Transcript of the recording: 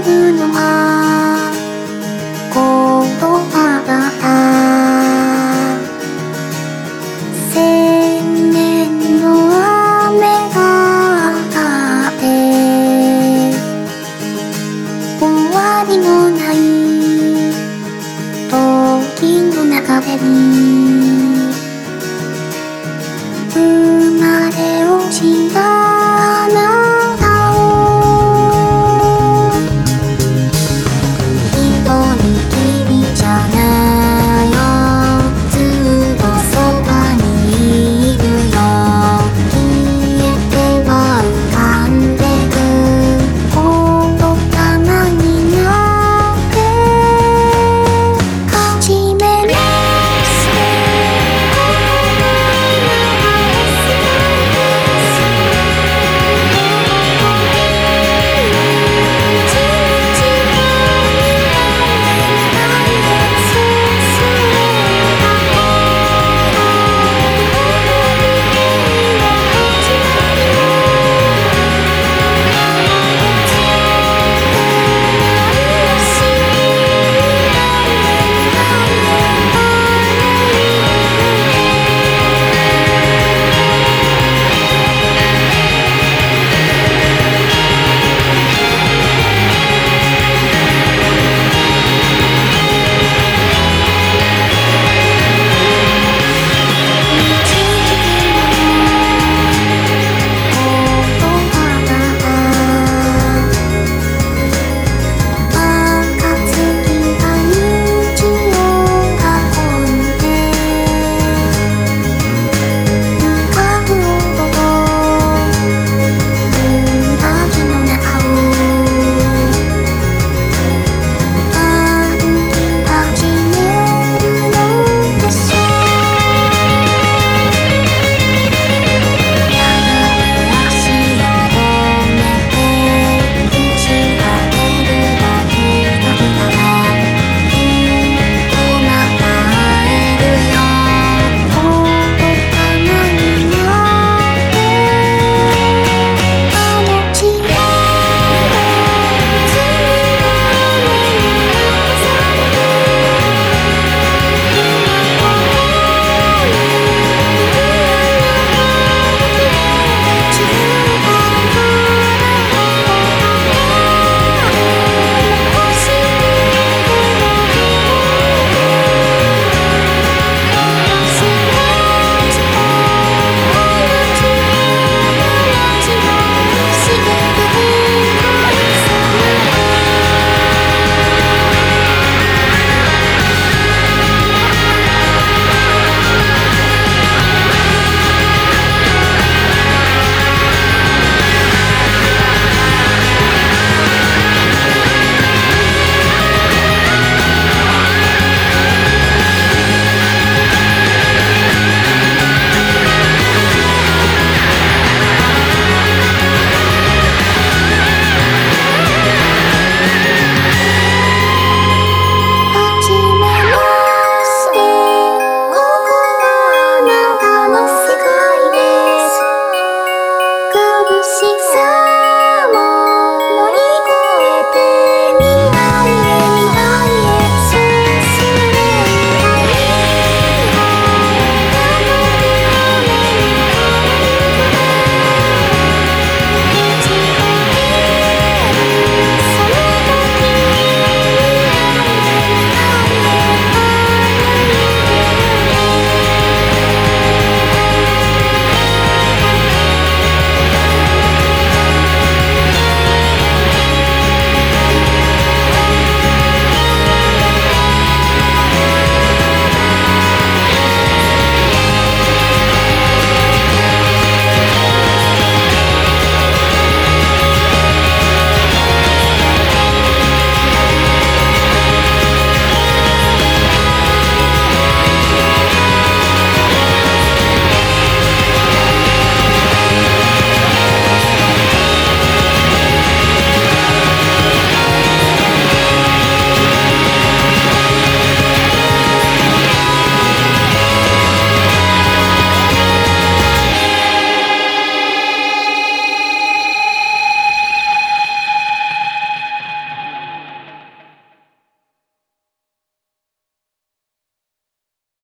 ぶのは言葉だ千年の雨があって終わりのない時の中でに生まれ落ちた